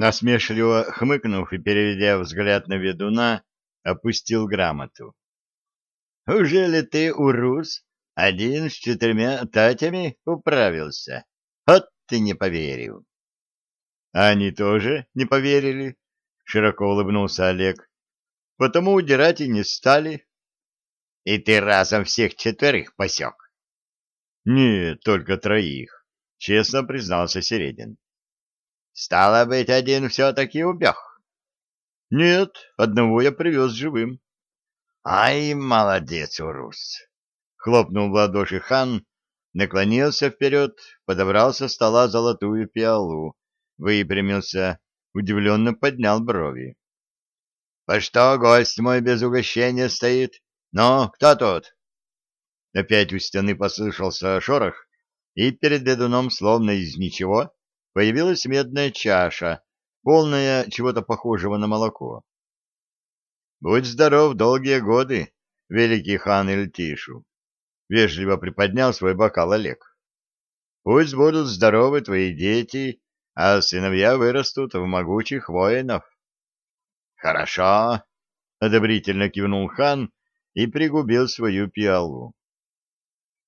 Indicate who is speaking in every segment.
Speaker 1: Насмешливо хмыкнув и переведя взгляд на ведуна, опустил грамоту. — Уже ли ты, урус, один с четырьмя татями управился? Вот ты не поверил. — Они тоже не поверили, — широко улыбнулся Олег. — Потому удирать и не стали. — И ты разом всех четверых посек? — Нет, только троих, — честно признался Середин. Стало быть, один все-таки убег. Нет, одного я привез живым. Ай, молодец, Урус! Хлопнул в ладоши хан, наклонился вперед, подобрал со стола золотую пиалу, выпрямился, удивленно поднял брови. — По что гость мой без угощения стоит? Ну, кто тут? Опять у стены послышался шорох, и перед ведуном, словно из ничего, появилась медная чаша, полная чего-то похожего на молоко. — Будь здоров долгие годы, великий хан Ильтишу! — вежливо приподнял свой бокал Олег. — Пусть будут здоровы твои дети, а сыновья вырастут в могучих воинов. — Хорошо! — одобрительно кивнул хан и пригубил свою пиалу.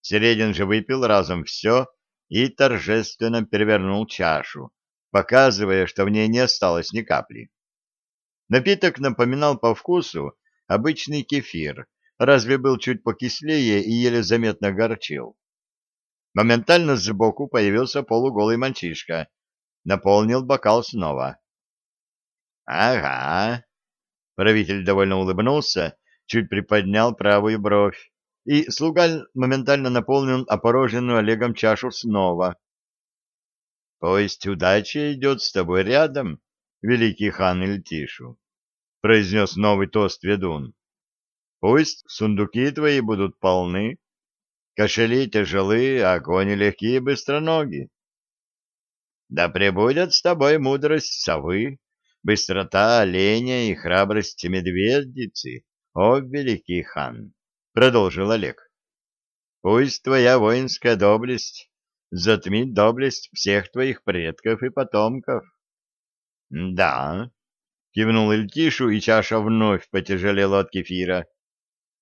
Speaker 1: Середин же выпил разом все, и торжественно перевернул чашу, показывая, что в ней не осталось ни капли. Напиток напоминал по вкусу обычный кефир, разве был чуть покислее и еле заметно горчил. Моментально сбоку появился полуголый мальчишка, наполнил бокал снова. — Ага. Правитель довольно улыбнулся, чуть приподнял правую бровь и слуга моментально наполнил опороженную Олегом чашу снова. — Пусть удача идет с тобой рядом, великий хан Ильтишу, — произнес новый тост ведун. — Пусть сундуки твои будут полны, кошели тяжелы, а кони легкие и быстроногие. Да пребудет с тобой мудрость совы, быстрота оленя и храбрость медведицы, о великий хан! — продолжил Олег. — Пусть твоя воинская доблесть затмит доблесть всех твоих предков и потомков. — Да, — кивнул Ильтишу, и чаша вновь потяжелела от кефира.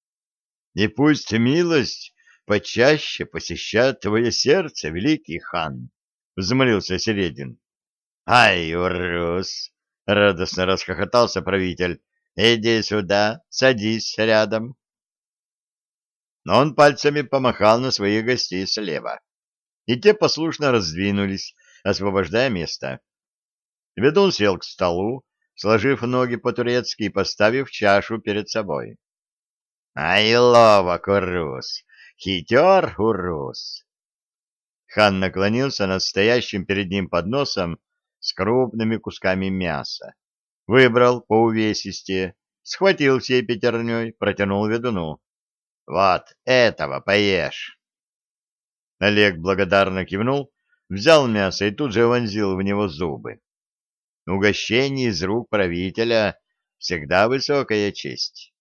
Speaker 1: — И пусть милость почаще посещает твое сердце, великий хан, — взмолился Середин. — Ай, урус! — радостно расхохотался правитель. — Иди сюда, садись рядом но он пальцами помахал на своих гостей слева, и те послушно раздвинулись, освобождая место. Ведун сел к столу, сложив ноги по-турецки и поставив чашу перед собой. — Ай, ловок, урус! Хитер, урус! Хан наклонился над стоящим перед ним подносом с крупными кусками мяса, выбрал по увесисте, схватил всей пятерней, протянул ведуну. Вот этого поешь. Олег благодарно кивнул, взял мясо и тут же вонзил в него зубы. Угощение из рук правителя всегда высокая честь.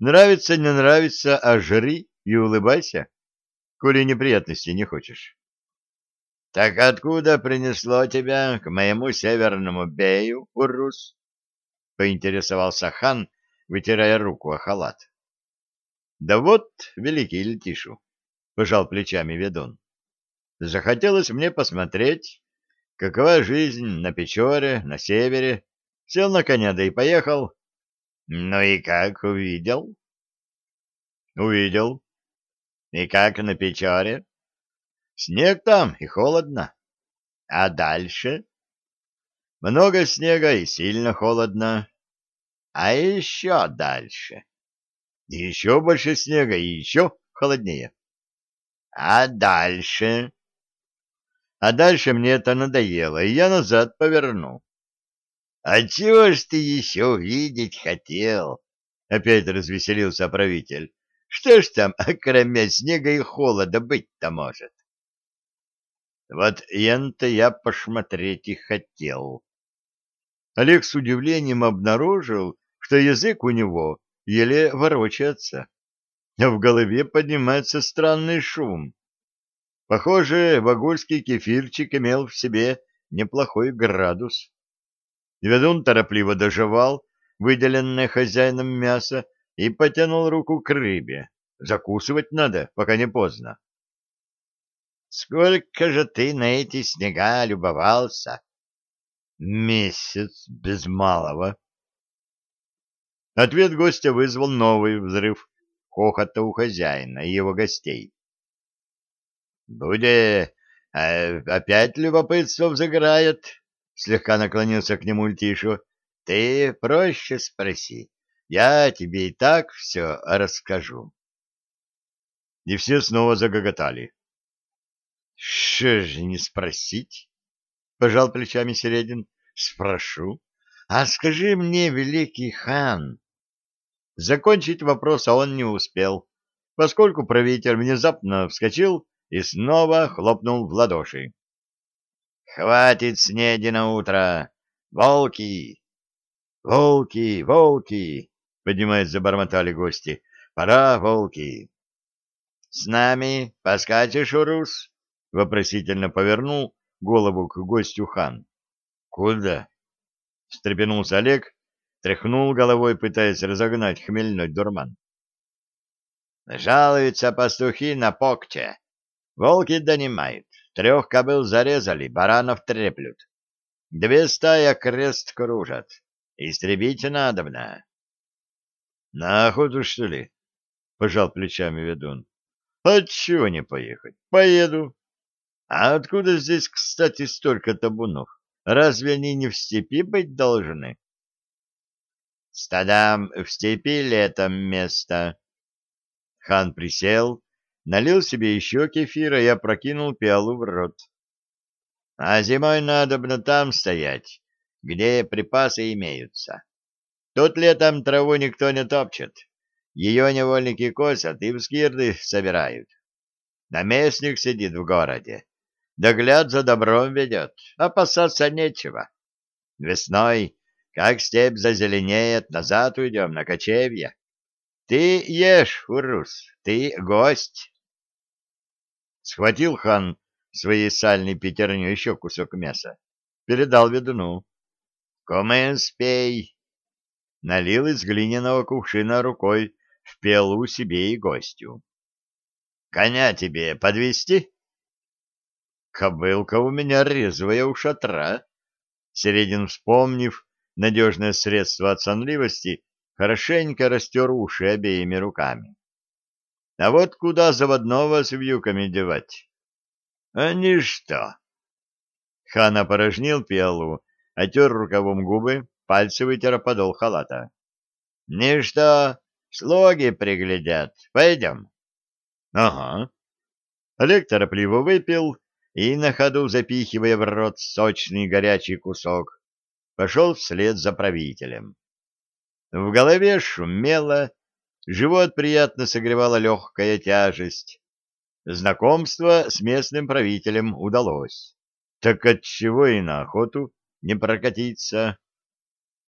Speaker 1: Нравится, не нравится, а жри и улыбайся, коли неприятностей не хочешь. — Так откуда принесло тебя к моему северному бею, Урус? — поинтересовался хан, вытирая руку о халат. Да вот, великий Летишу, пожал плечами ведун. Захотелось мне посмотреть, какова жизнь на Печоре, на севере. Сел на коня, да и поехал. Ну и как увидел? Увидел. И как на Печоре? Снег там и холодно. А дальше? Много снега и сильно холодно. А еще дальше? Еще больше снега, и еще холоднее. А дальше? А дальше мне это надоело, и я назад поверну. А чего ж ты еще увидеть хотел? Опять развеселился правитель. Что ж там, кроме снега и холода, быть-то может? Вот ян-то я посмотреть и хотел. Олег с удивлением обнаружил, что язык у него еле ворочается, а в голове поднимается странный шум. Похоже, вагульский кефирчик имел в себе неплохой градус. Ведун торопливо доживал выделенное хозяином мясо и потянул руку к рыбе. Закусывать надо, пока не поздно. — Сколько же ты на эти снега любовался? — Месяц без малого. Ответ гостя вызвал новый взрыв хохота у хозяина и его гостей. — Буде, а опять любопытство взыграет, — слегка наклонился к нему Льтишу. — Ты проще спроси, я тебе и так все расскажу. И все снова загоготали. — Что же не спросить? — пожал плечами Середин. — Спрошу. А скажи мне, великий хан, Закончить вопрос он не успел, поскольку правитель внезапно вскочил и снова хлопнул в ладоши. «Хватит снеди на утро! Волки!» «Волки! Волки!» — поднимаясь, забормотали гости. «Пора, волки!» «С нами поскачешь, Урус?» — вопросительно повернул голову к гостю хан. «Куда?» — встрепенулся Олег, Тряхнул головой, пытаясь разогнать хмельной дурман. Жалуются пастухи на покче. Волки донимают. Трех кобыл зарезали, баранов треплют. Две стаи крест кружат. Истребить надобно. — На охоту, что ли? — пожал плечами ведун. — Отчего не поехать? Поеду. А откуда здесь, кстати, столько табунов? Разве они не в степи быть должны? Стадам в степи летом место. Хан присел, налил себе еще кефира и опрокинул пиалу в рот. А зимой надобно там стоять, где припасы имеются. Тут летом траву никто не топчет. Ее невольники косят и в скирды собирают. Наместник сидит в городе. Догляд за добром ведет, опасаться нечего. Весной как степь зазеленеет, назад уйдем на кочевье. Ты ешь, Урус, ты гость. Схватил хан своей сальной пятерней еще кусок мяса. Передал ведуну. Комен спей. Налил из глиняного кувшина рукой в пелу себе и гостю. Коня тебе подвести? Кобылка у меня резвая у шатра. Середин, вспомнив, надежное средство от сонливости, хорошенько растер уши обеими руками. А вот куда заводного с вьюками девать? А ничто. Хан опорожнил пиалу, отер рукавом губы, пальцы вытер подол халата. Ничто, слуги приглядят. Пойдем. Ага. Олег торопливо выпил и, на ходу запихивая в рот сочный горячий кусок, пошел вслед за правителем. В голове шумело, живот приятно согревала легкая тяжесть. Знакомство с местным правителем удалось. Так отчего и на охоту не прокатиться?